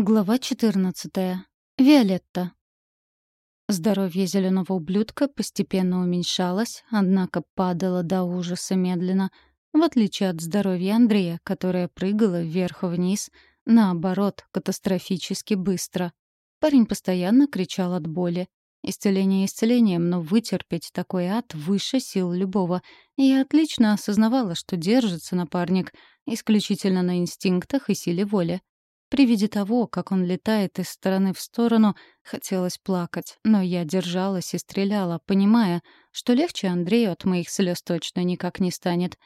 Глава 14. Виолетта. Здоровье зеленого ублюдка постепенно уменьшалось, однако падало до ужаса медленно, в отличие от здоровья Андрея, которое прыгало вверх-вниз, наоборот, катастрофически быстро. Парень постоянно кричал от боли. Исцеление исцелением, но вытерпеть такой ад выше сил любого. И я отлично осознавала, что держится напарник исключительно на инстинктах и силе воли. При виде того, как он летает из стороны в сторону, хотелось плакать, но я держалась и стреляла, понимая, что легче Андрею от моих слез точно никак не станет.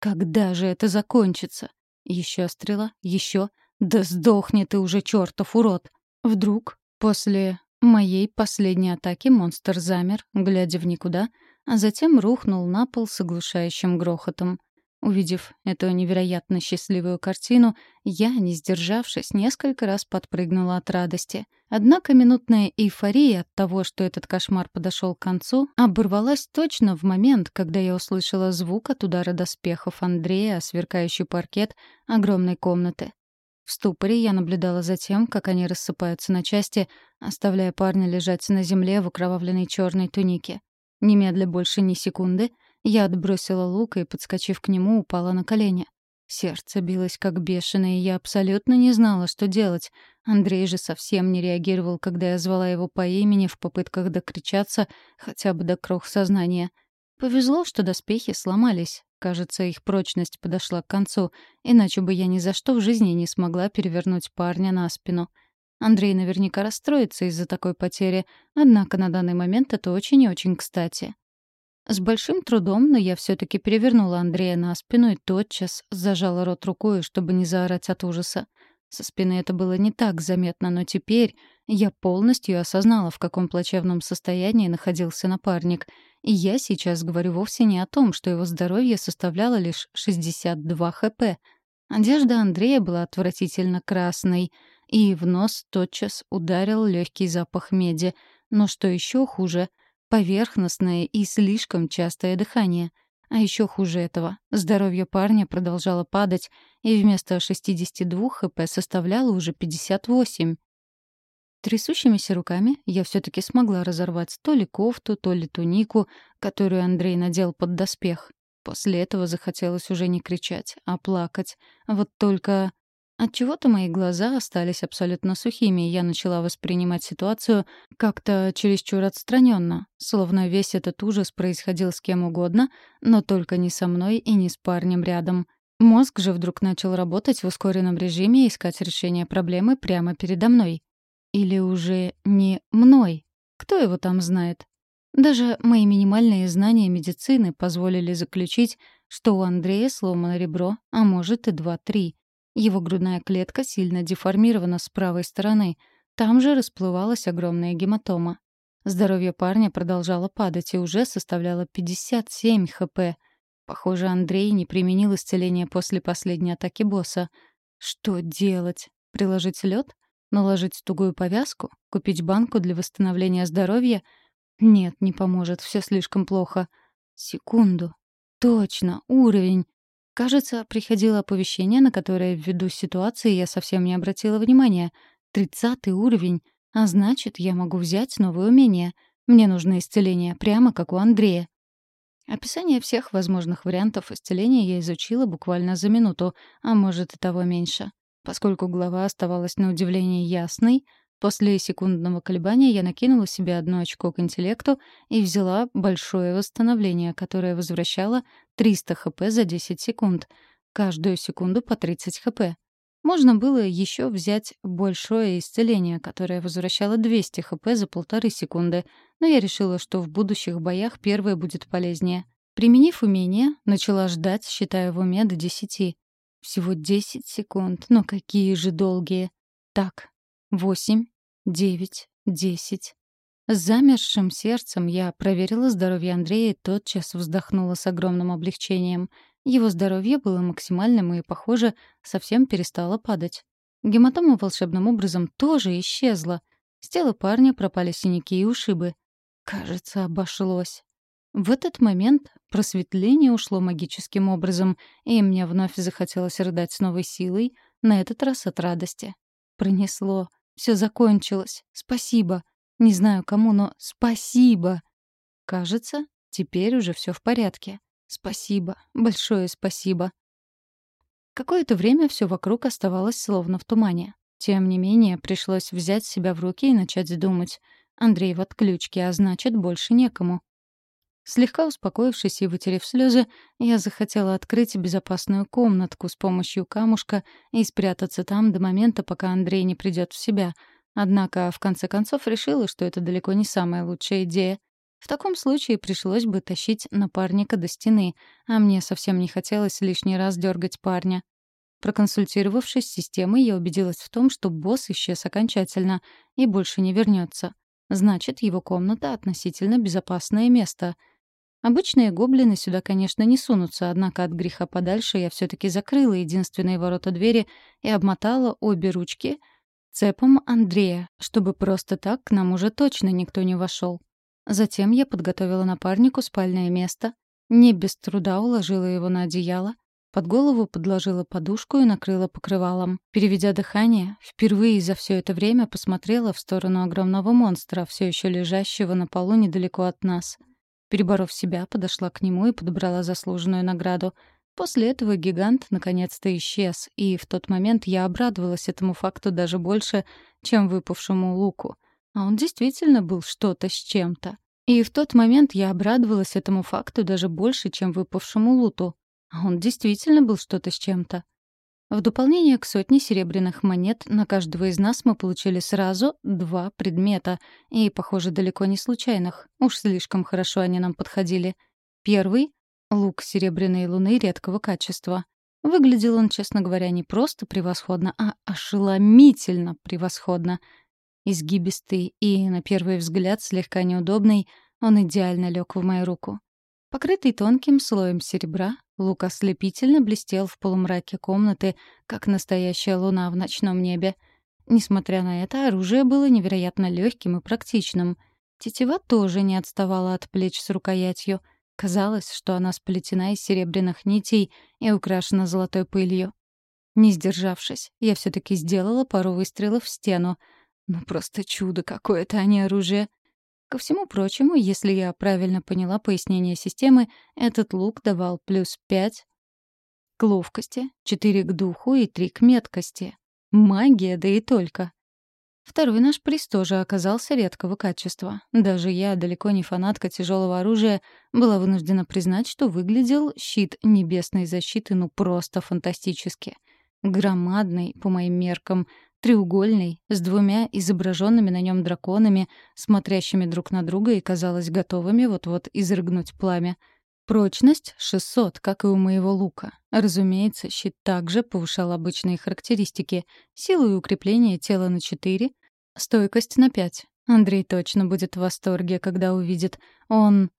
Когда же это закончится? Еще стрела, еще. Да сдохни ты уже, чертов урод! Вдруг, после моей последней атаки, монстр замер, глядя в никуда, а затем рухнул на пол с оглушающим грохотом. Увидев эту невероятно счастливую картину, я, не сдержавшись, несколько раз подпрыгнула от радости. Однако минутная эйфория от того, что этот кошмар подошел к концу, оборвалась точно в момент, когда я услышала звук от удара доспехов Андрея о сверкающий паркет огромной комнаты. В ступоре я наблюдала за тем, как они рассыпаются на части, оставляя парня лежать на земле в окровавленной черной тунике. Немедля больше ни секунды — я отбросила лук и, подскочив к нему, упала на колени. Сердце билось как бешеное, и я абсолютно не знала, что делать. Андрей же совсем не реагировал, когда я звала его по имени в попытках докричаться хотя бы до крох сознания. Повезло, что доспехи сломались. Кажется, их прочность подошла к концу, иначе бы я ни за что в жизни не смогла перевернуть парня на спину. Андрей наверняка расстроится из-за такой потери, однако на данный момент это очень и очень кстати. С большим трудом, но я все-таки перевернула Андрея на спину и тотчас зажала рот рукой, чтобы не заорать от ужаса. Со спины это было не так заметно, но теперь я полностью осознала, в каком плачевном состоянии находился напарник. И я сейчас говорю вовсе не о том, что его здоровье составляло лишь 62 хп. Одежда Андрея была отвратительно красной, и в нос тотчас ударил легкий запах меди. Но что еще хуже — поверхностное и слишком частое дыхание. А еще хуже этого, здоровье парня продолжало падать, и вместо 62 хп составляло уже 58. Трясущимися руками я все-таки смогла разорвать то ли кофту, то ли тунику, которую Андрей надел под доспех. После этого захотелось уже не кричать, а плакать. Вот только Отчего-то мои глаза остались абсолютно сухими, и я начала воспринимать ситуацию как-то чересчур отстраненно, словно весь этот ужас происходил с кем угодно, но только не со мной и не с парнем рядом. Мозг же вдруг начал работать в ускоренном режиме и искать решение проблемы прямо передо мной. Или уже не мной. Кто его там знает? Даже мои минимальные знания медицины позволили заключить, что у Андрея сломано ребро, а может и два-три — его грудная клетка сильно деформирована с правой стороны. Там же расплывалась огромная гематома. Здоровье парня продолжало падать и уже составляло 57 хп. Похоже, Андрей не применил исцеление после последней атаки босса. Что делать? Приложить лед? Наложить тугую повязку? Купить банку для восстановления здоровья? Нет, не поможет, все слишком плохо. Секунду. Точно, уровень. Кажется, приходило оповещение, на которое ввиду ситуации я совсем не обратила внимания. Тридцатый уровень. А значит, я могу взять новое умение. Мне нужно исцеление, прямо как у Андрея. Описание всех возможных вариантов исцеления я изучила буквально за минуту, а может и того меньше. Поскольку глава оставалась на удивление ясной, После секундного колебания я накинула себе одно очко к интеллекту и взяла большое восстановление, которое возвращало 300 хп за 10 секунд. Каждую секунду по 30 хп. Можно было еще взять большое исцеление, которое возвращало 200 хп за полторы секунды, но я решила, что в будущих боях первое будет полезнее. Применив умение, начала ждать, считая в уме до 10. Всего 10 секунд, но какие же долгие. Так, Восемь, девять, десять. С замерзшим сердцем я проверила здоровье Андрея и тотчас вздохнула с огромным облегчением. Его здоровье было максимальным и, похоже, совсем перестало падать. Гематома волшебным образом тоже исчезла. С тела парня пропали синяки и ушибы. Кажется, обошлось. В этот момент просветление ушло магическим образом, и мне вновь захотелось рыдать с новой силой, на этот раз от радости. Пронесло. Все закончилось. Спасибо. Не знаю кому, но спасибо. Кажется, теперь уже все в порядке. Спасибо. Большое спасибо. Какое-то время все вокруг оставалось словно в тумане. Тем не менее, пришлось взять себя в руки и начать думать. Андрей в отключке, а значит, больше некому. Слегка успокоившись и вытерев слезы, я захотела открыть безопасную комнатку с помощью камушка и спрятаться там до момента, пока Андрей не придет в себя. Однако, в конце концов, решила, что это далеко не самая лучшая идея. В таком случае пришлось бы тащить напарника до стены, а мне совсем не хотелось лишний раз дергать парня. Проконсультировавшись с системой, я убедилась в том, что босс исчез окончательно и больше не вернется. Значит, его комната — относительно безопасное место — Обычные гоблины сюда, конечно, не сунутся, однако от греха подальше я все таки закрыла единственные ворота двери и обмотала обе ручки цепом Андрея, чтобы просто так к нам уже точно никто не вошел. Затем я подготовила напарнику спальное место, не без труда уложила его на одеяло, под голову подложила подушку и накрыла покрывалом. Переведя дыхание, впервые за все это время посмотрела в сторону огромного монстра, все еще лежащего на полу недалеко от нас — Переборов себя, подошла к нему и подобрала заслуженную награду. После этого гигант наконец-то исчез, и в тот момент я обрадовалась этому факту даже больше, чем выпавшему луку. А он действительно был что-то с чем-то. И в тот момент я обрадовалась этому факту даже больше, чем выпавшему луту. А он действительно был что-то с чем-то. В дополнение к сотне серебряных монет на каждого из нас мы получили сразу два предмета, и, похоже, далеко не случайных. Уж слишком хорошо они нам подходили. Первый — лук серебряной луны редкого качества. Выглядел он, честно говоря, не просто превосходно, а ошеломительно превосходно. Изгибистый и, на первый взгляд, слегка неудобный, он идеально лег в мою руку. Покрытый тонким слоем серебра, лук ослепительно блестел в полумраке комнаты, как настоящая луна в ночном небе. Несмотря на это, оружие было невероятно легким и практичным. Тетива тоже не отставала от плеч с рукоятью. Казалось, что она сплетена из серебряных нитей и украшена золотой пылью. Не сдержавшись, я все таки сделала пару выстрелов в стену. Ну просто чудо какое-то, а не оружие. Ко всему прочему, если я правильно поняла пояснение системы, этот лук давал плюс пять к ловкости, четыре к духу и три к меткости. Магия, да и только. Второй наш приз тоже оказался редкого качества. Даже я, далеко не фанатка тяжелого оружия, была вынуждена признать, что выглядел щит небесной защиты ну просто фантастически. Громадный, по моим меркам, треугольный, с двумя изображенными на нем драконами, смотрящими друг на друга и, казалось, готовыми вот-вот изрыгнуть пламя. Прочность — 600, как и у моего лука. Разумеется, щит также повышал обычные характеристики. Силу и укрепление тела на 4, стойкость на 5. Андрей точно будет в восторге, когда увидит. Он...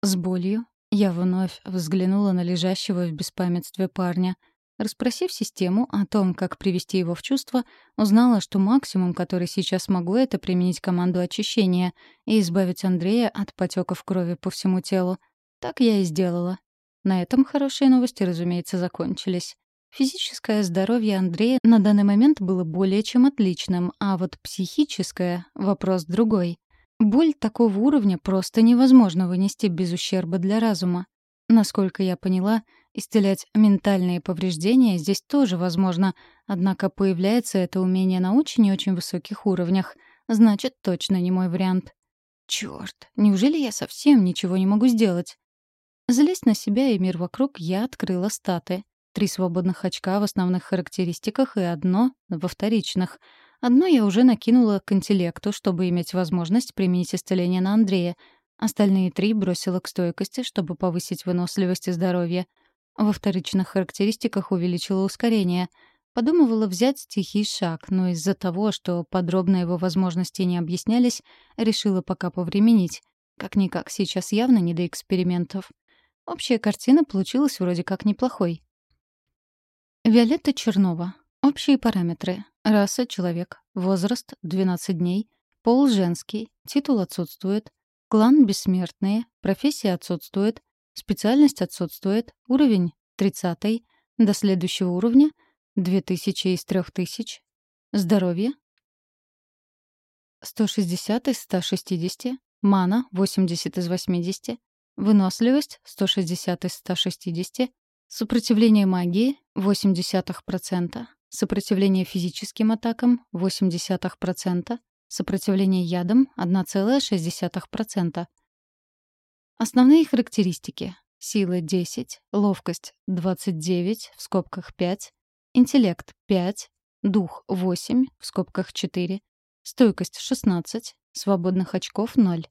С болью я вновь взглянула на лежащего в беспамятстве парня — Распросив систему о том, как привести его в чувство, узнала, что максимум, который сейчас могу, это применить команду очищения и избавить Андрея от потеков крови по всему телу. Так я и сделала. На этом хорошие новости, разумеется, закончились. Физическое здоровье Андрея на данный момент было более чем отличным, а вот психическое — вопрос другой. Боль такого уровня просто невозможно вынести без ущерба для разума. Насколько я поняла, исцелять ментальные повреждения здесь тоже возможно, однако появляется это умение на очень и очень высоких уровнях. Значит, точно не мой вариант. Чёрт, неужели я совсем ничего не могу сделать? Залезть на себя и мир вокруг я открыла статы. Три свободных очка в основных характеристиках и одно во вторичных. Одно я уже накинула к интеллекту, чтобы иметь возможность применить исцеление на Андрея — Остальные три бросила к стойкости, чтобы повысить выносливость и здоровье. Во вторичных характеристиках увеличила ускорение. Подумывала взять тихий шаг, но из-за того, что подробно его возможности не объяснялись, решила пока повременить. Как-никак, сейчас явно не до экспериментов. Общая картина получилась вроде как неплохой. Виолетта Чернова. Общие параметры. Раса — человек. Возраст — 12 дней. Пол — женский. Титул отсутствует. Клан бессмертные, профессия отсутствует, специальность отсутствует, уровень 30 до следующего уровня 2000 из 3000. Здоровье? 160 из 160, мана 80 из 80, выносливость 160 из 160, сопротивление магии 0,8%, сопротивление физическим атакам 0,8%, сопротивление ядам 1,6%. Основные характеристики. Сила 10, ловкость 29, в скобках 5, интеллект 5, дух 8, в скобках 4, Стойкость — 16. Свободных очков — 0.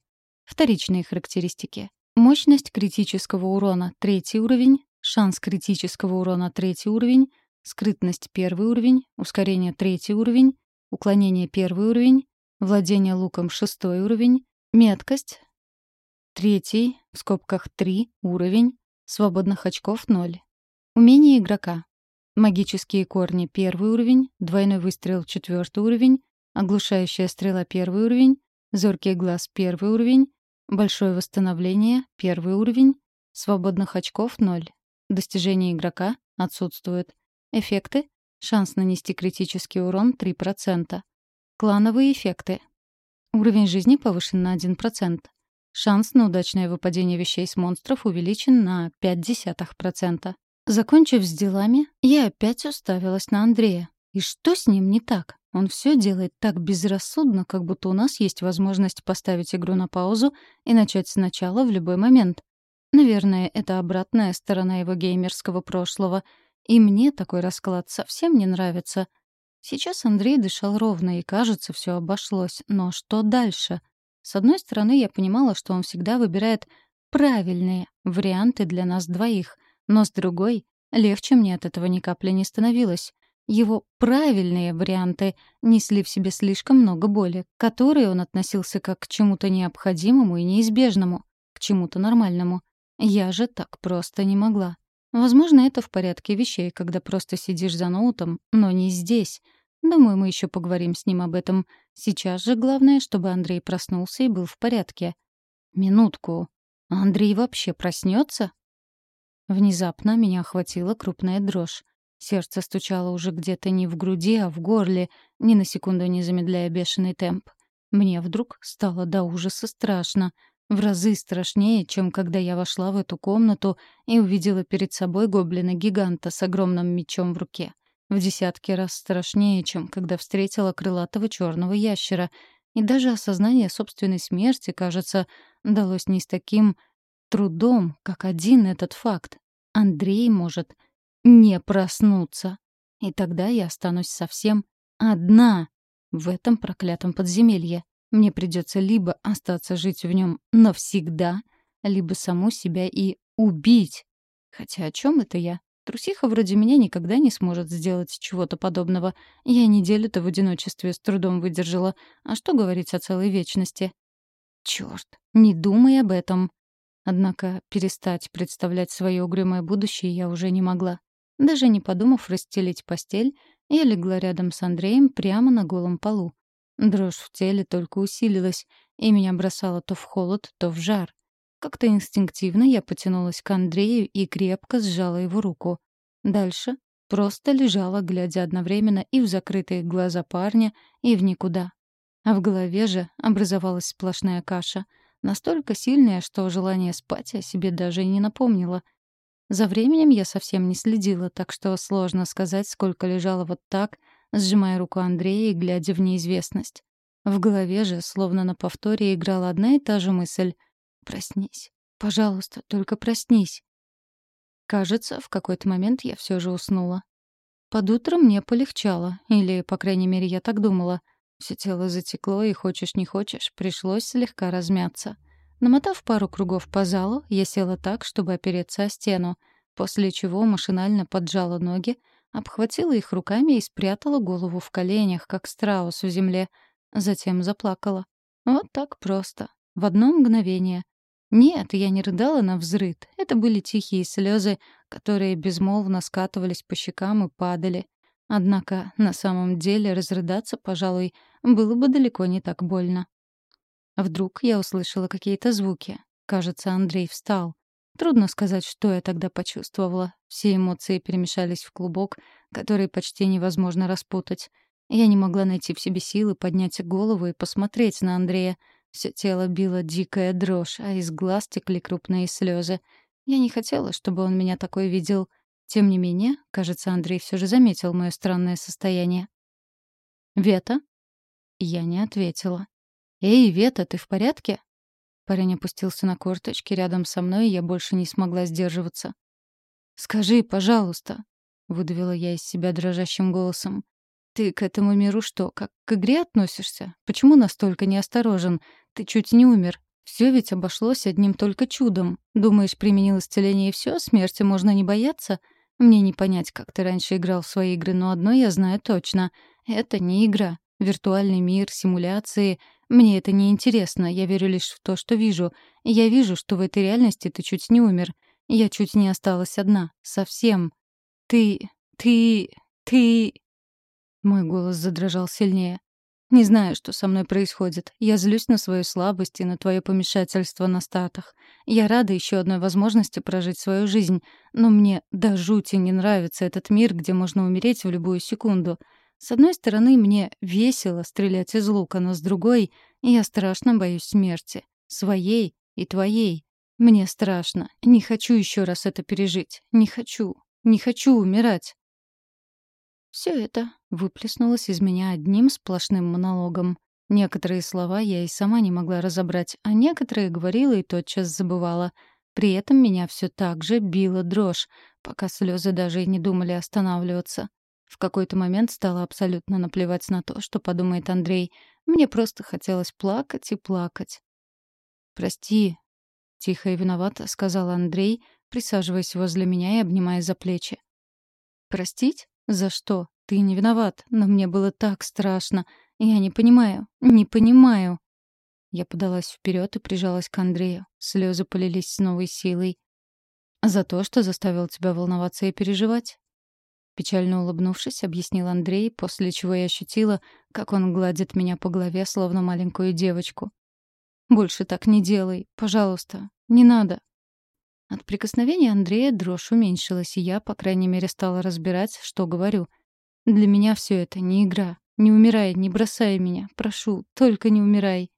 Вторичные характеристики. Мощность критического урона — третий уровень. Шанс критического урона — третий уровень. Скрытность — первый уровень. Ускорение — третий уровень. Уклонение — первый уровень. Владение луком — шестой уровень. Меткость — третий, в скобках 3, уровень. Свободных очков — 0. Умение игрока. Магические корни — первый уровень. Двойной выстрел — четвертый уровень. Оглушающая стрела — первый уровень. Зоркий глаз — первый уровень. Большое восстановление — первый уровень. Свободных очков — ноль. Достижения игрока отсутствуют. Эффекты — шанс нанести критический урон — 3%. Клановые эффекты. Уровень жизни повышен на 1%. Шанс на удачное выпадение вещей с монстров увеличен на 0,5%. Закончив с делами, я опять уставилась на Андрея. И что с ним не так? Он все делает так безрассудно, как будто у нас есть возможность поставить игру на паузу и начать сначала в любой момент. Наверное, это обратная сторона его геймерского прошлого. И мне такой расклад совсем не нравится. Сейчас Андрей дышал ровно, и, кажется, все обошлось. Но что дальше? С одной стороны, я понимала, что он всегда выбирает правильные варианты для нас двоих. Но с другой, легче мне от этого ни капли не становилось. Его правильные варианты несли в себе слишком много боли, к которой он относился как к чему-то необходимому и неизбежному, к чему-то нормальному. Я же так просто не могла. Возможно, это в порядке вещей, когда просто сидишь за ноутом, но не здесь. Думаю, мы еще поговорим с ним об этом. Сейчас же главное, чтобы Андрей проснулся и был в порядке. Минутку. Андрей вообще проснется? Внезапно меня охватила крупная дрожь. Сердце стучало уже где-то не в груди, а в горле, ни на секунду не замедляя бешеный темп. Мне вдруг стало до ужаса страшно. В разы страшнее, чем когда я вошла в эту комнату и увидела перед собой гоблина-гиганта с огромным мечом в руке. В десятки раз страшнее, чем когда встретила крылатого черного ящера. И даже осознание собственной смерти, кажется, далось не с таким трудом, как один этот факт. Андрей может не проснуться. И тогда я останусь совсем одна в этом проклятом подземелье. Мне придется либо остаться жить в нем навсегда, либо саму себя и убить. Хотя о чем это я? Трусиха вроде меня никогда не сможет сделать чего-то подобного. Я неделю-то в одиночестве с трудом выдержала. А что говорить о целой вечности? Черт, не думай об этом. Однако перестать представлять свое угрюмое будущее я уже не могла. Даже не подумав расстелить постель, я легла рядом с Андреем прямо на голом полу. Дрожь в теле только усилилась, и меня бросало то в холод, то в жар. Как-то инстинктивно я потянулась к Андрею и крепко сжала его руку. Дальше просто лежала, глядя одновременно и в закрытые глаза парня, и в никуда. А в голове же образовалась сплошная каша, настолько сильная, что желание спать о себе даже и не напомнило. За временем я совсем не следила, так что сложно сказать, сколько лежала вот так, сжимая руку Андрея и глядя в неизвестность. В голове же, словно на повторе, играла одна и та же мысль. «Проснись. Пожалуйста, только проснись». Кажется, в какой-то момент я все же уснула. Под утро мне полегчало, или, по крайней мере, я так думала. Все тело затекло, и хочешь не хочешь, пришлось слегка размяться. Намотав пару кругов по залу, я села так, чтобы опереться о стену, после чего машинально поджала ноги, обхватила их руками и спрятала голову в коленях, как страус в земле. Затем заплакала. Вот так просто. В одно мгновение. Нет, я не рыдала на взрыд. Это были тихие слезы, которые безмолвно скатывались по щекам и падали. Однако на самом деле разрыдаться, пожалуй, было бы далеко не так больно. Вдруг я услышала какие-то звуки. Кажется, Андрей встал. Трудно сказать, что я тогда почувствовала. Все эмоции перемешались в клубок, который почти невозможно распутать. Я не могла найти в себе силы поднять голову и посмотреть на Андрея. Все тело било дикая дрожь, а из глаз текли крупные слезы. Я не хотела, чтобы он меня такой видел. Тем не менее, кажется, Андрей все же заметил мое странное состояние. «Вета?» Я не ответила. «Эй, Вета, ты в порядке?» Парень опустился на корточки рядом со мной, и я больше не смогла сдерживаться. «Скажи, пожалуйста», — выдавила я из себя дрожащим голосом. «Ты к этому миру что, как к игре относишься? Почему настолько неосторожен? Ты чуть не умер. Все ведь обошлось одним только чудом. Думаешь, применил исцеление и все, смерти можно не бояться? Мне не понять, как ты раньше играл в свои игры, но одно я знаю точно. Это не игра. Виртуальный мир, симуляции. Мне это не интересно. Я верю лишь в то, что вижу. Я вижу, что в этой реальности ты чуть не умер. Я чуть не осталась одна. Совсем. Ты... ты... ты... Мой голос задрожал сильнее. Не знаю, что со мной происходит. Я злюсь на свою слабость и на твое помешательство на статах. Я рада еще одной возможности прожить свою жизнь, но мне до жути не нравится этот мир, где можно умереть в любую секунду. С одной стороны, мне весело стрелять из лука, но с другой я страшно боюсь смерти. Своей и твоей. Мне страшно. Не хочу еще раз это пережить. Не хочу. Не хочу умирать. Все это выплеснулось из меня одним сплошным монологом. Некоторые слова я и сама не могла разобрать, а некоторые говорила и тотчас забывала. При этом меня все так же била дрожь, пока слезы даже и не думали останавливаться. В какой-то момент стало абсолютно наплевать на то, что подумает Андрей. Мне просто хотелось плакать и плакать. «Прости», — тихо и виновато сказал Андрей, присаживаясь возле меня и обнимая за плечи. «Простить? За что? Ты не виноват, но мне было так страшно. Я не понимаю, не понимаю». Я подалась вперед и прижалась к Андрею. Слезы полились с новой силой. «За то, что заставил тебя волноваться и переживать?» Печально улыбнувшись, объяснил Андрей, после чего я ощутила, как он гладит меня по голове, словно маленькую девочку. «Больше так не делай, пожалуйста, не надо». От прикосновения Андрея дрожь уменьшилась, и я, по крайней мере, стала разбирать, что говорю. «Для меня все это не игра. Не умирай, не бросай меня. Прошу, только не умирай».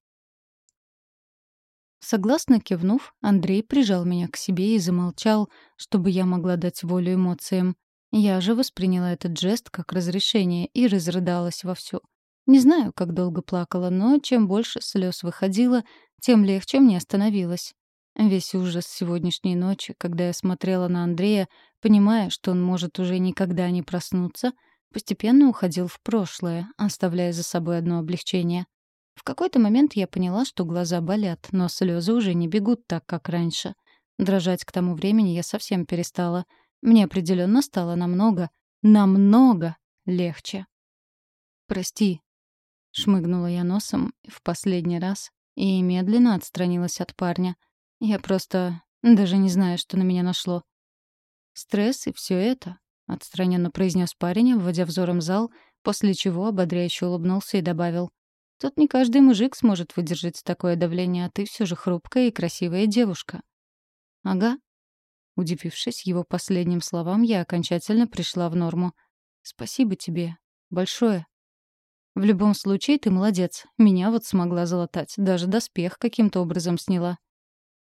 Согласно кивнув, Андрей прижал меня к себе и замолчал, чтобы я могла дать волю эмоциям. Я же восприняла этот жест как разрешение и разрыдалась вовсю. Не знаю, как долго плакала, но чем больше слез выходило, тем легче мне становилось. Весь ужас сегодняшней ночи, когда я смотрела на Андрея, понимая, что он может уже никогда не проснуться, постепенно уходил в прошлое, оставляя за собой одно облегчение. В какой-то момент я поняла, что глаза болят, но слезы уже не бегут так, как раньше. Дрожать к тому времени я совсем перестала — мне определенно стало намного, намного легче. «Прости», — шмыгнула я носом в последний раз и медленно отстранилась от парня. Я просто даже не знаю, что на меня нашло. «Стресс и все это», — отстраненно произнес парень, вводя взором зал, после чего ободряюще улыбнулся и добавил. «Тут не каждый мужик сможет выдержать такое давление, а ты все же хрупкая и красивая девушка». «Ага», Удивившись его последним словам, я окончательно пришла в норму. «Спасибо тебе. Большое». «В любом случае, ты молодец. Меня вот смогла залатать. Даже доспех каким-то образом сняла».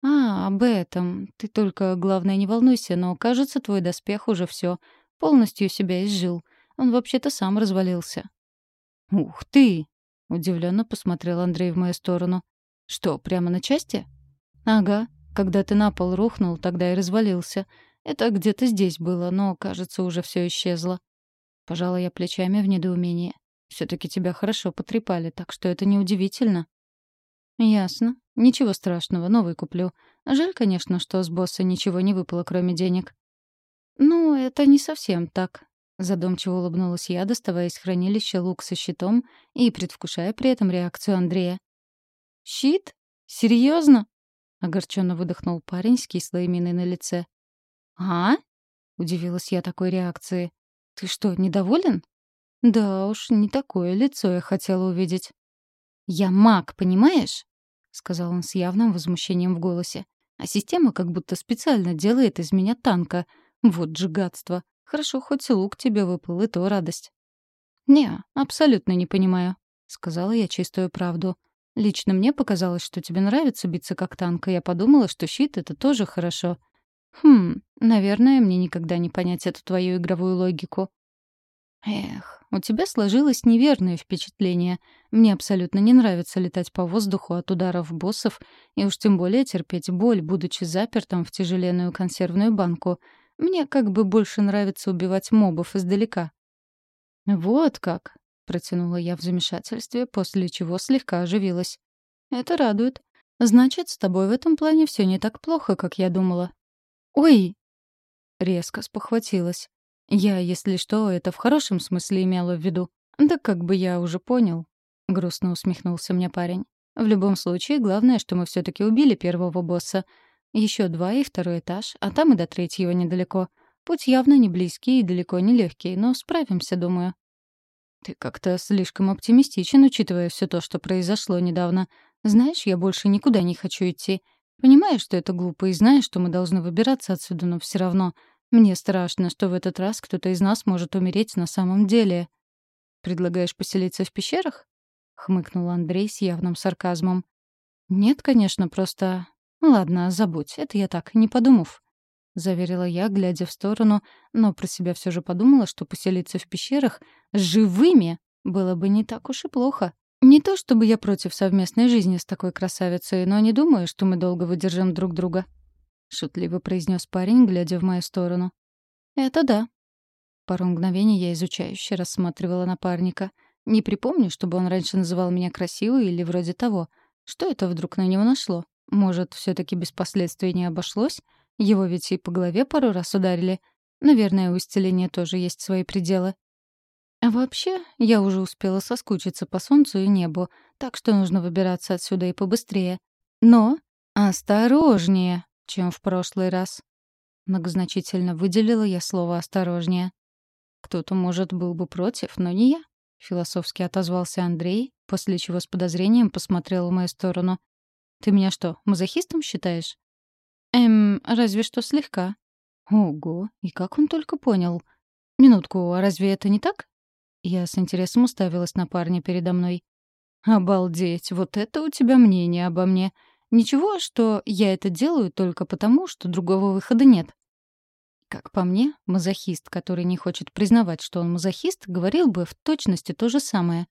«А, об этом. Ты только, главное, не волнуйся, но, кажется, твой доспех уже все. Полностью себя изжил. Он вообще-то сам развалился». «Ух ты!» — удивленно посмотрел Андрей в мою сторону. «Что, прямо на части?» «Ага. Когда ты на пол рухнул, тогда и развалился. Это где-то здесь было, но, кажется, уже все исчезло. Пожала я плечами в недоумении. все таки тебя хорошо потрепали, так что это неудивительно. Ясно. Ничего страшного, новый куплю. Жаль, конечно, что с босса ничего не выпало, кроме денег. Ну, это не совсем так. Задумчиво улыбнулась я, доставая из хранилища лук со щитом и предвкушая при этом реакцию Андрея. «Щит? Серьезно? Огорченно выдохнул парень с кислой миной на лице. «А?» — удивилась я такой реакции. «Ты что, недоволен?» «Да уж, не такое лицо я хотела увидеть». «Я маг, понимаешь?» — сказал он с явным возмущением в голосе. «А система как будто специально делает из меня танка. Вот же гадство. Хорошо, хоть лук тебе выпал, и то радость». «Не, абсолютно не понимаю», — сказала я чистую правду. «Лично мне показалось, что тебе нравится биться как танк, и я подумала, что щит — это тоже хорошо. Хм, наверное, мне никогда не понять эту твою игровую логику». «Эх, у тебя сложилось неверное впечатление. Мне абсолютно не нравится летать по воздуху от ударов боссов, и уж тем более терпеть боль, будучи запертым в тяжеленную консервную банку. Мне как бы больше нравится убивать мобов издалека». «Вот как», — протянула я в замешательстве, после чего слегка оживилась. «Это радует. Значит, с тобой в этом плане все не так плохо, как я думала». «Ой!» Резко спохватилась. Я, если что, это в хорошем смысле имела в виду. Да как бы я уже понял. Грустно усмехнулся мне парень. В любом случае, главное, что мы все таки убили первого босса. Еще два и второй этаж, а там и до третьего недалеко. Путь явно не близкий и далеко не легкий, но справимся, думаю. Ты как-то слишком оптимистичен, учитывая все то, что произошло недавно. Знаешь, я больше никуда не хочу идти. Понимаешь, что это глупо, и знаешь, что мы должны выбираться отсюда, но все равно. Мне страшно, что в этот раз кто-то из нас может умереть на самом деле. Предлагаешь поселиться в пещерах? хмыкнул Андрей с явным сарказмом. Нет, конечно, просто Ладно, забудь, это я так, не подумав. Заверила я, глядя в сторону, но про себя все же подумала, что поселиться в пещерах живыми было бы не так уж и плохо. Не то чтобы я против совместной жизни с такой красавицей, но не думаю, что мы долго выдержим друг друга. — шутливо произнес парень, глядя в мою сторону. «Это да». Пару мгновений я изучающе рассматривала напарника. Не припомню, чтобы он раньше называл меня красивой или вроде того. Что это вдруг на него нашло? Может, все таки без последствий не обошлось? Его ведь и по голове пару раз ударили. Наверное, у исцеления тоже есть свои пределы. А вообще, я уже успела соскучиться по солнцу и небу, так что нужно выбираться отсюда и побыстрее. Но осторожнее! Чем в прошлый раз. Многозначительно выделила я слово «осторожнее». Кто-то, может, был бы против, но не я. Философски отозвался Андрей, после чего с подозрением посмотрел в мою сторону. «Ты меня что, мазохистом считаешь?» «Эм, разве что слегка». «Ого, и как он только понял?» «Минутку, а разве это не так?» Я с интересом уставилась на парня передо мной. «Обалдеть, вот это у тебя мнение обо мне. Ничего, что я это делаю только потому, что другого выхода нет. Как по мне, мазохист, который не хочет признавать, что он мазохист, говорил бы в точности то же самое.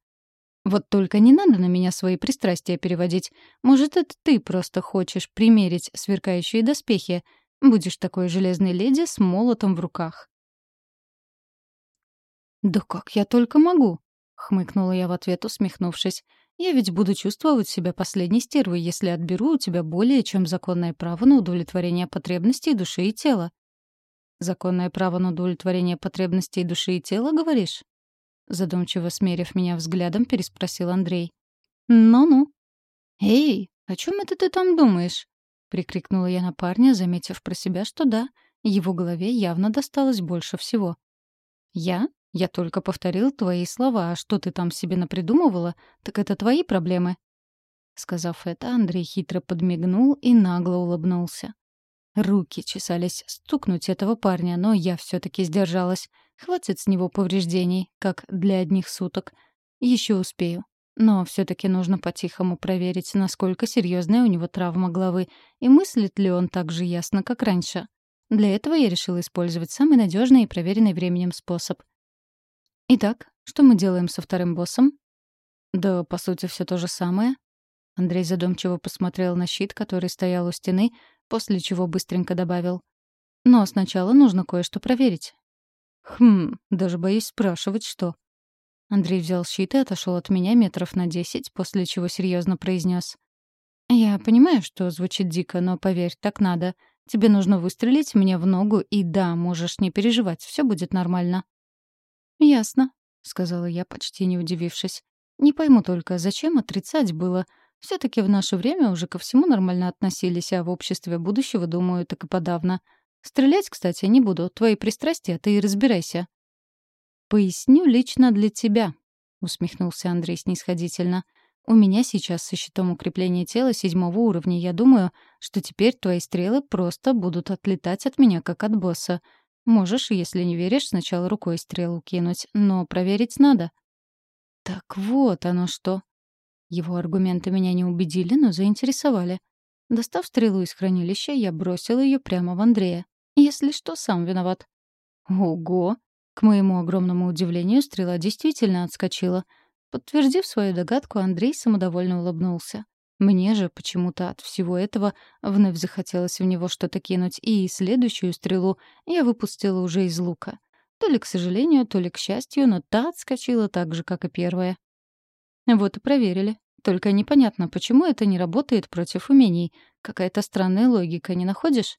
Вот только не надо на меня свои пристрастия переводить. Может, это ты просто хочешь примерить сверкающие доспехи. Будешь такой железной леди с молотом в руках. «Да как я только могу!» — хмыкнула я в ответ, усмехнувшись. Я ведь буду чувствовать себя последней стервой, если отберу у тебя более чем законное право на удовлетворение потребностей души и тела. Законное право на удовлетворение потребностей души и тела, говоришь? Задумчиво смерив меня взглядом, переспросил Андрей. «Ну-ну». «Эй, о чем это ты там думаешь?» — прикрикнула я на парня, заметив про себя, что да, его голове явно досталось больше всего. «Я? Я только повторил твои слова, а что ты там себе напридумывала, так это твои проблемы». Сказав это, Андрей хитро подмигнул и нагло улыбнулся. Руки чесались стукнуть этого парня, но я все таки сдержалась. Хватит с него повреждений, как для одних суток. Еще успею. Но все таки нужно по-тихому проверить, насколько серьезная у него травма головы, и мыслит ли он так же ясно, как раньше. Для этого я решила использовать самый надежный и проверенный временем способ — Итак, что мы делаем со вторым боссом? Да, по сути, все то же самое. Андрей задумчиво посмотрел на щит, который стоял у стены, после чего быстренько добавил. Но сначала нужно кое-что проверить. Хм, даже боюсь спрашивать, что. Андрей взял щит и отошел от меня метров на десять, после чего серьезно произнес: «Я понимаю, что звучит дико, но поверь, так надо. Тебе нужно выстрелить мне в ногу, и да, можешь не переживать, все будет нормально». «Ясно», — сказала я, почти не удивившись. «Не пойму только, зачем отрицать было? все таки в наше время уже ко всему нормально относились, а в обществе будущего, думаю, так и подавно. Стрелять, кстати, не буду. Твои пристрастия, ты и разбирайся». «Поясню лично для тебя», — усмехнулся Андрей снисходительно. «У меня сейчас со щитом укрепления тела седьмого уровня. Я думаю, что теперь твои стрелы просто будут отлетать от меня, как от босса. Можешь, если не веришь, сначала рукой стрелу кинуть, но проверить надо. Так вот оно что. Его аргументы меня не убедили, но заинтересовали. Достав стрелу из хранилища, я бросил ее прямо в Андрея. Если что, сам виноват. Ого! К моему огромному удивлению, стрела действительно отскочила. Подтвердив свою догадку, Андрей самодовольно улыбнулся. Мне же почему-то от всего этого вновь захотелось в него что-то кинуть, и следующую стрелу я выпустила уже из лука. То ли к сожалению, то ли к счастью, но та отскочила так же, как и первая. Вот и проверили. Только непонятно, почему это не работает против умений. Какая-то странная логика, не находишь?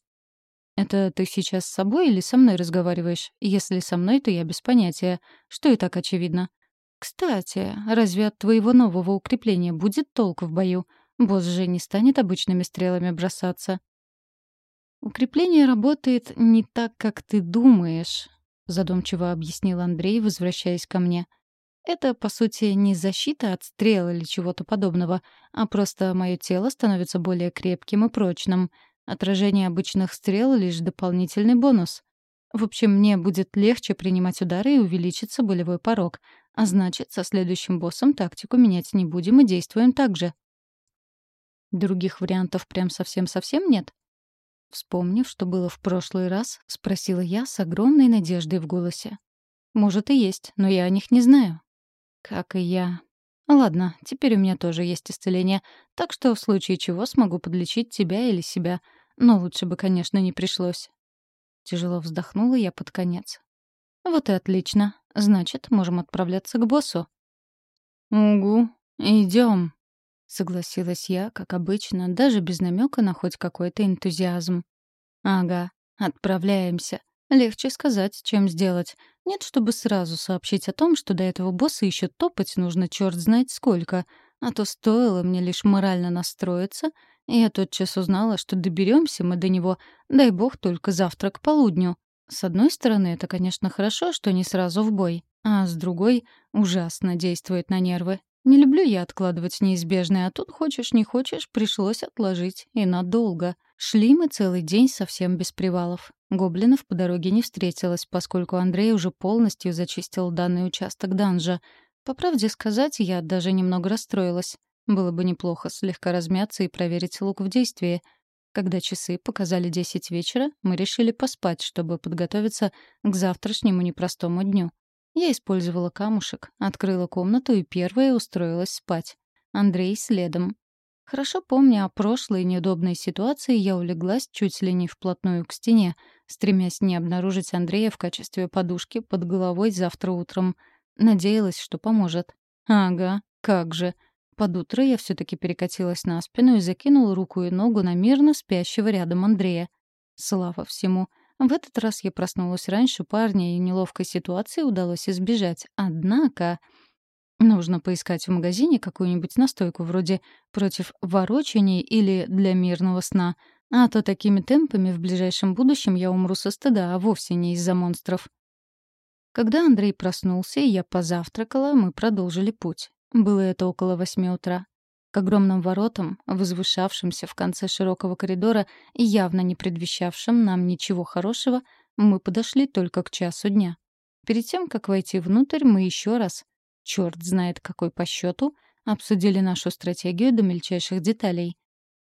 Это ты сейчас с собой или со мной разговариваешь? Если со мной, то я без понятия, что и так очевидно. Кстати, разве от твоего нового укрепления будет толк в бою? Босс же не станет обычными стрелами бросаться. Укрепление работает не так, как ты думаешь, задумчиво объяснил Андрей, возвращаясь ко мне. Это, по сути, не защита от стрел или чего-то подобного, а просто мое тело становится более крепким и прочным. Отражение обычных стрел — лишь дополнительный бонус. В общем, мне будет легче принимать удары и увеличится болевой порог. А значит, со следующим боссом тактику менять не будем и действуем так же. Других вариантов прям совсем-совсем нет? Вспомнив, что было в прошлый раз, спросила я с огромной надеждой в голосе. Может и есть, но я о них не знаю. Как и я. Ладно, теперь у меня тоже есть исцеление, так что в случае чего смогу подлечить тебя или себя. Но лучше бы, конечно, не пришлось. Тяжело вздохнула я под конец. Вот и отлично. Значит, можем отправляться к боссу. Угу, идем, согласилась я, как обычно, даже без намека на хоть какой-то энтузиазм. Ага, отправляемся. Легче сказать, чем сделать. Нет, чтобы сразу сообщить о том, что до этого босса еще топать нужно черт знает сколько. А то стоило мне лишь морально настроиться, и я тотчас узнала, что доберемся мы до него, дай бог, только завтра к полудню. С одной стороны, это, конечно, хорошо, что не сразу в бой, а с другой — ужасно действует на нервы. Не люблю я откладывать неизбежное, а тут хочешь не хочешь, пришлось отложить. И надолго. Шли мы целый день совсем без привалов. Гоблинов по дороге не встретилось, поскольку Андрей уже полностью зачистил данный участок данжа. По правде сказать, я даже немного расстроилась. Было бы неплохо слегка размяться и проверить лук в действии. Когда часы показали десять вечера, мы решили поспать, чтобы подготовиться к завтрашнему непростому дню. Я использовала камушек, открыла комнату и первая устроилась спать. Андрей следом. Хорошо помня о прошлой неудобной ситуации, я улеглась чуть ли не вплотную к стене, стремясь не обнаружить Андрея в качестве подушки под головой завтра утром. Надеялась, что поможет. Ага, как же. Под утро я все таки перекатилась на спину и закинула руку и ногу на мирно спящего рядом Андрея. Слава всему. В этот раз я проснулась раньше парня, и неловкой ситуации удалось избежать. Однако... Нужно поискать в магазине какую-нибудь настойку вроде «против ворочаний» или «для мирного сна», а то такими темпами в ближайшем будущем я умру со стыда, а вовсе не из-за монстров. Когда Андрей проснулся и я позавтракала, мы продолжили путь. Было это около восьми утра. К огромным воротам, возвышавшимся в конце широкого коридора и явно не предвещавшим нам ничего хорошего, мы подошли только к часу дня. Перед тем, как войти внутрь, мы еще раз, черт знает какой по счету, обсудили нашу стратегию до мельчайших деталей.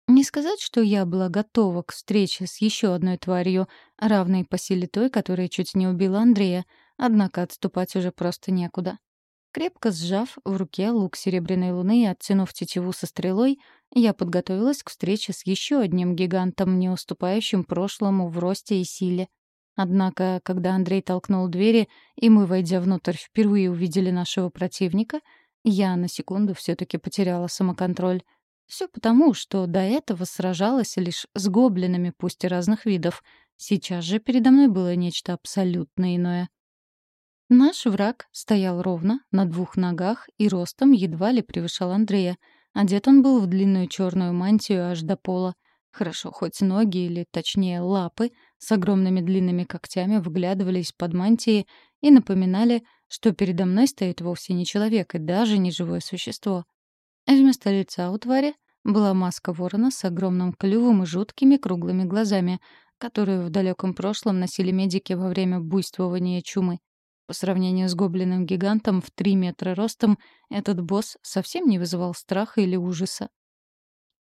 Не сказать, что я была готова к встрече с еще одной тварью, равной по силе той, которая чуть не убила Андрея, однако отступать уже просто некуда. Крепко сжав в руке лук серебряной луны и оттянув тетиву со стрелой, я подготовилась к встрече с еще одним гигантом, не уступающим прошлому в росте и силе. Однако, когда Андрей толкнул двери, и мы, войдя внутрь, впервые увидели нашего противника, я на секунду все таки потеряла самоконтроль. Все потому, что до этого сражалась лишь с гоблинами, пусть и разных видов. Сейчас же передо мной было нечто абсолютно иное. Наш враг стоял ровно, на двух ногах и ростом едва ли превышал Андрея. Одет он был в длинную черную мантию аж до пола. Хорошо, хоть ноги, или точнее лапы, с огромными длинными когтями выглядывали из-под мантии и напоминали, что передо мной стоит вовсе не человек и даже не живое существо. Вместо лица у твари была маска ворона с огромным клювом и жуткими круглыми глазами, которую в далеком прошлом носили медики во время буйствования чумы. По сравнению с гоблином-гигантом в три метра ростом, этот босс совсем не вызывал страха или ужаса.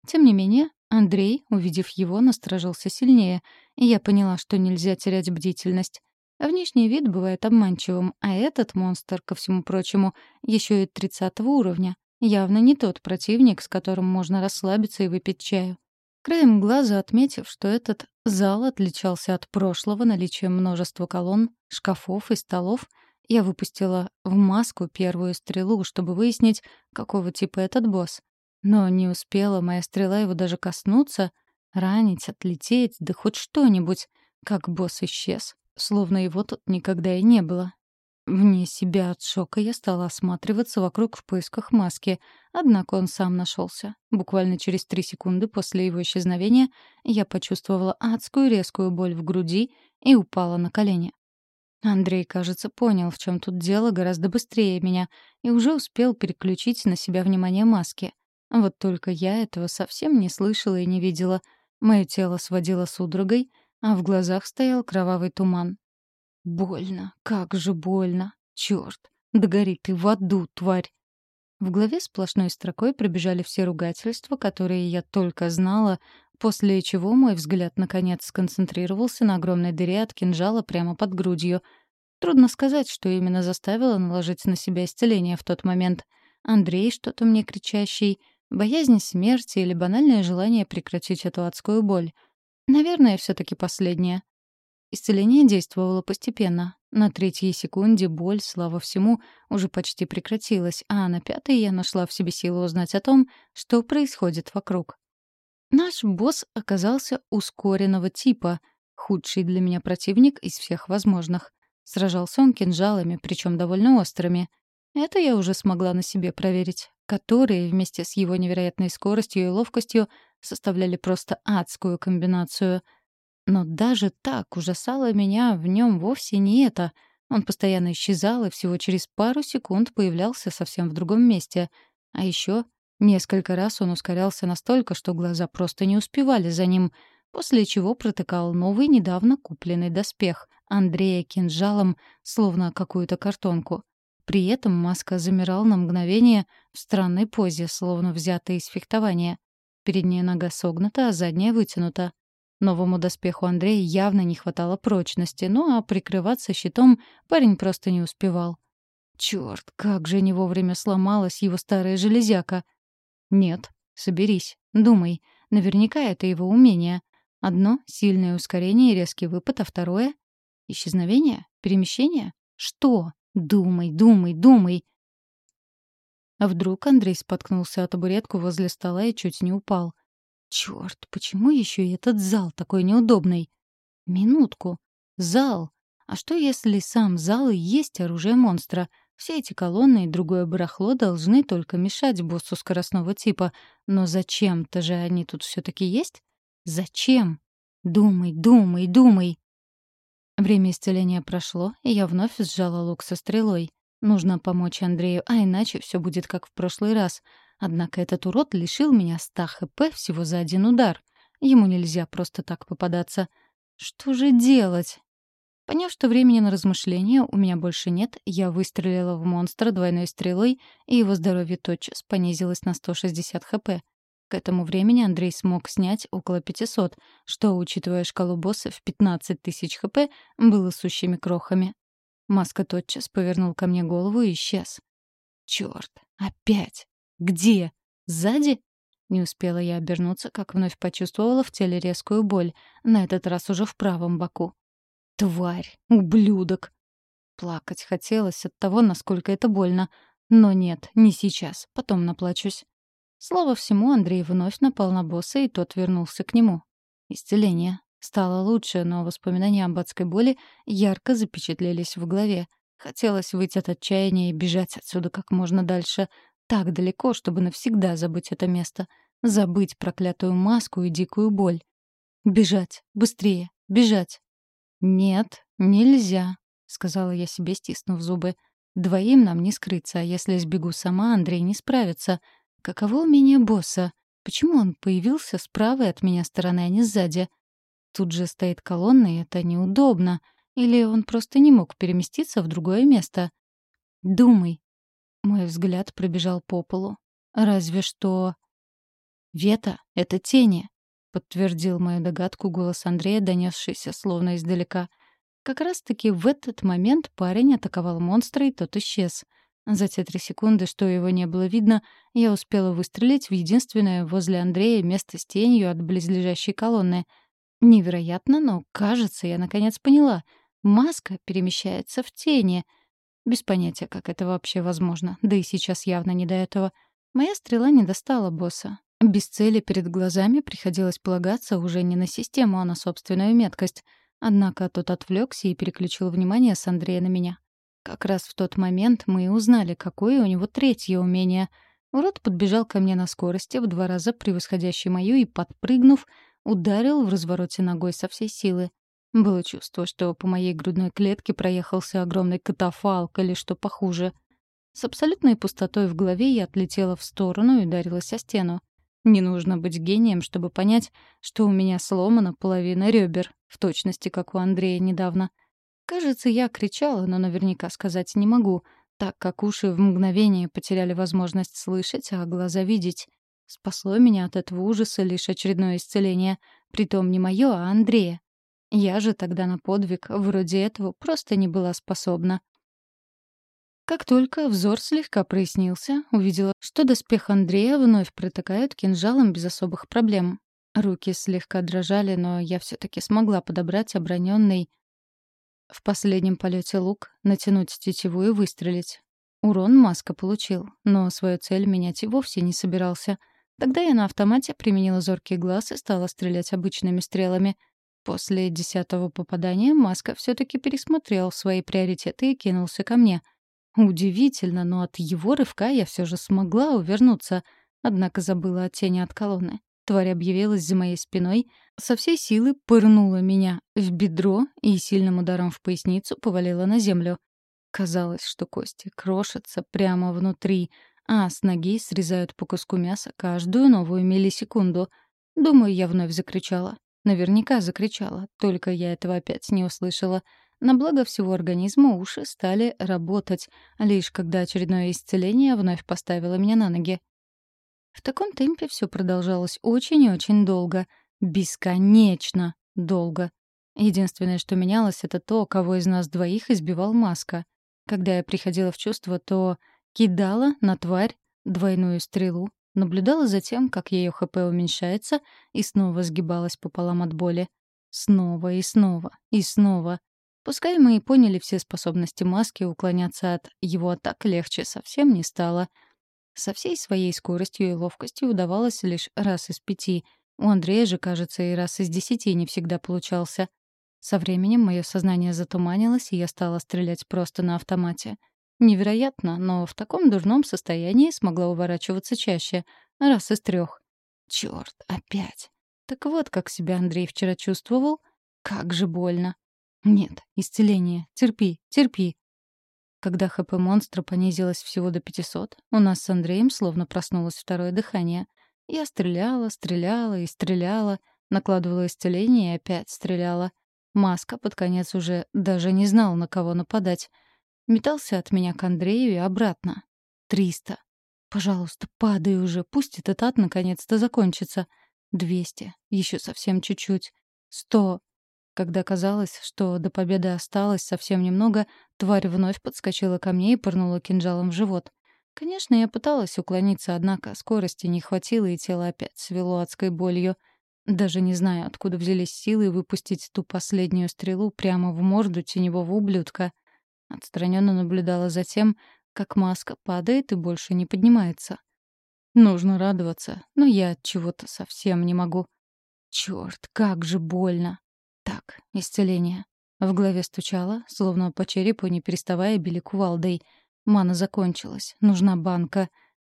Тем не менее, Андрей, увидев его, насторожился сильнее, и я поняла, что нельзя терять бдительность. Внешний вид бывает обманчивым, а этот монстр, ко всему прочему, еще и тридцатого уровня. Явно не тот противник, с которым можно расслабиться и выпить чаю. Краем глаза отметив, что этот зал отличался от прошлого наличием множества колонн, шкафов и столов, я выпустила в маску первую стрелу, чтобы выяснить, какого типа этот босс. Но не успела моя стрела его даже коснуться, ранить, отлететь, да хоть что-нибудь, как босс исчез, словно его тут никогда и не было. Вне себя от шока я стала осматриваться вокруг в поисках маски, однако он сам нашелся. Буквально через три секунды после его исчезновения я почувствовала адскую резкую боль в груди и упала на колени. Андрей, кажется, понял, в чем тут дело гораздо быстрее меня и уже успел переключить на себя внимание маски. Вот только я этого совсем не слышала и не видела. Мое тело сводило судорогой, а в глазах стоял кровавый туман. Больно, как же больно. Черт, да гори ты в аду, тварь. В голове сплошной строкой пробежали все ругательства, которые я только знала, после чего мой взгляд наконец сконцентрировался на огромной дыре от кинжала прямо под грудью. Трудно сказать, что именно заставило наложить на себя исцеление в тот момент. Андрей что-то мне кричащий, боязнь смерти или банальное желание прекратить эту адскую боль. Наверное, все таки последнее. Исцеление действовало постепенно. На третьей секунде боль, слава всему, уже почти прекратилась, а на пятой я нашла в себе силу узнать о том, что происходит вокруг. Наш босс оказался ускоренного типа, худший для меня противник из всех возможных. Сражался он кинжалами, причем довольно острыми. Это я уже смогла на себе проверить, которые вместе с его невероятной скоростью и ловкостью составляли просто адскую комбинацию — но даже так ужасало меня в нем вовсе не это. Он постоянно исчезал и всего через пару секунд появлялся совсем в другом месте. А еще несколько раз он ускорялся настолько, что глаза просто не успевали за ним, после чего протыкал новый недавно купленный доспех Андрея кинжалом, словно какую-то картонку. При этом маска замирала на мгновение в странной позе, словно взятая из фехтования. Передняя нога согнута, а задняя вытянута. Новому доспеху Андрея явно не хватало прочности, ну а прикрываться щитом парень просто не успевал. Чёрт, как же не вовремя сломалась его старая железяка. Нет, соберись, думай. Наверняка это его умение. Одно — сильное ускорение и резкий выпад, а второе — исчезновение, перемещение. Что? Думай, думай, думай. А вдруг Андрей споткнулся о табуретку возле стола и чуть не упал. Черт, почему еще и этот зал такой неудобный? Минутку. Зал. А что если сам зал и есть оружие монстра? Все эти колонны и другое барахло должны только мешать боссу скоростного типа. Но зачем-то же они тут все-таки есть? Зачем? Думай, думай, думай. Время исцеления прошло, и я вновь сжала лук со стрелой. Нужно помочь Андрею, а иначе все будет как в прошлый раз — Однако этот урод лишил меня 100 хп всего за один удар. Ему нельзя просто так попадаться. Что же делать? Поняв, что времени на размышления у меня больше нет, я выстрелила в монстра двойной стрелой, и его здоровье тотчас понизилось на 160 хп. К этому времени Андрей смог снять около 500, что, учитывая шкалу босса в 15 тысяч хп, было сущими крохами. Маска тотчас повернул ко мне голову и исчез. Чёрт, опять! «Где? Сзади?» Не успела я обернуться, как вновь почувствовала в теле резкую боль, на этот раз уже в правом боку. «Тварь! Ублюдок!» Плакать хотелось от того, насколько это больно. Но нет, не сейчас, потом наплачусь. Слава всему, Андрей вновь напал на босса, и тот вернулся к нему. Исцеление. Стало лучше, но воспоминания об адской боли ярко запечатлелись в голове. Хотелось выйти от отчаяния и бежать отсюда как можно дальше, так далеко, чтобы навсегда забыть это место, забыть проклятую маску и дикую боль. Бежать, быстрее, бежать. Нет, нельзя, сказала я себе, стиснув зубы. Двоим нам не скрыться, а если сбегу сама, Андрей не справится. Каково умение босса? Почему он появился с правой от меня стороны, а не сзади? Тут же стоит колонна, и это неудобно. Или он просто не мог переместиться в другое место? «Думай». Мой взгляд пробежал по полу. «Разве что...» «Вета — это тени», — подтвердил мою догадку голос Андрея, донесшийся словно издалека. Как раз-таки в этот момент парень атаковал монстра, и тот исчез. За те три секунды, что его не было видно, я успела выстрелить в единственное возле Андрея место с тенью от близлежащей колонны. Невероятно, но, кажется, я наконец поняла. Маска перемещается в тени. Без понятия, как это вообще возможно. Да и сейчас явно не до этого. Моя стрела не достала босса. Без цели перед глазами приходилось полагаться уже не на систему, а на собственную меткость. Однако тот отвлекся и переключил внимание с Андрея на меня. Как раз в тот момент мы и узнали, какое у него третье умение. Урод подбежал ко мне на скорости, в два раза превосходящей мою, и, подпрыгнув, ударил в развороте ногой со всей силы. Было чувство, что по моей грудной клетке проехался огромный катафалк или что похуже. С абсолютной пустотой в голове я отлетела в сторону и ударилась о стену. Не нужно быть гением, чтобы понять, что у меня сломана половина ребер, в точности, как у Андрея недавно — Кажется, я кричала, но наверняка сказать не могу, так как уши в мгновение потеряли возможность слышать, а глаза видеть. Спасло меня от этого ужаса лишь очередное исцеление, притом не мое, а Андрея. Я же тогда на подвиг вроде этого просто не была способна. Как только взор слегка прояснился, увидела, что доспех Андрея вновь протыкают кинжалом без особых проблем. Руки слегка дрожали, но я все таки смогла подобрать оброненный в последнем полете лук, натянуть тетиву и выстрелить. Урон маска получил, но свою цель менять и вовсе не собирался. Тогда я на автомате применила зоркий глаз и стала стрелять обычными стрелами. После десятого попадания маска все таки пересмотрел свои приоритеты и кинулся ко мне. Удивительно, но от его рывка я все же смогла увернуться, однако забыла о тени от колонны. Тварь объявилась за моей спиной, со всей силы пырнула меня в бедро и сильным ударом в поясницу повалила на землю. Казалось, что кости крошатся прямо внутри, а с ноги срезают по куску мяса каждую новую миллисекунду. Думаю, я вновь закричала. Наверняка закричала, только я этого опять не услышала. На благо всего организма уши стали работать, лишь когда очередное исцеление вновь поставило меня на ноги. В таком темпе все продолжалось очень и очень долго. Бесконечно долго. Единственное, что менялось, это то, кого из нас двоих избивал маска. Когда я приходила в чувство, то кидала на тварь двойную стрелу, наблюдала за тем, как ее ХП уменьшается, и снова сгибалась пополам от боли. Снова и снова, и снова. Пускай мы и поняли все способности маски, уклоняться от его атак легче совсем не стало — со всей своей скоростью и ловкостью удавалось лишь раз из пяти. У Андрея же, кажется, и раз из десяти не всегда получался. Со временем мое сознание затуманилось, и я стала стрелять просто на автомате. Невероятно, но в таком дурном состоянии смогла уворачиваться чаще, раз из трех. Черт, опять. Так вот, как себя Андрей вчера чувствовал. Как же больно. Нет, исцеление. Терпи, терпи. Когда ХП монстра понизилось всего до 500, у нас с Андреем словно проснулось второе дыхание. Я стреляла, стреляла и стреляла, накладывала исцеление и опять стреляла. Маска под конец уже даже не знал, на кого нападать. Метался от меня к Андрею и обратно. Триста. Пожалуйста, падай уже, пусть этот ад наконец-то закончится. Двести. Еще совсем чуть-чуть. Сто. Когда казалось, что до победы осталось совсем немного, тварь вновь подскочила ко мне и пырнула кинжалом в живот. Конечно, я пыталась уклониться, однако скорости не хватило, и тело опять свело адской болью. Даже не знаю, откуда взялись силы выпустить ту последнюю стрелу прямо в морду теневого ублюдка. Отстраненно наблюдала за тем, как маска падает и больше не поднимается. Нужно радоваться, но я от чего-то совсем не могу. Черт, как же больно. Так, исцеление. В голове стучало, словно по черепу, не переставая, били кувалдой. Мана закончилась. Нужна банка.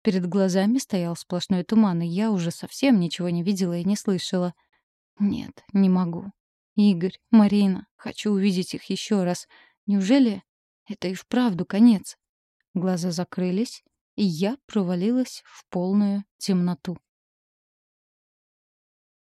Перед глазами стоял сплошной туман, и я уже совсем ничего не видела и не слышала. Нет, не могу. Игорь, Марина, хочу увидеть их еще раз. Неужели это и вправду конец? Глаза закрылись, и я провалилась в полную темноту.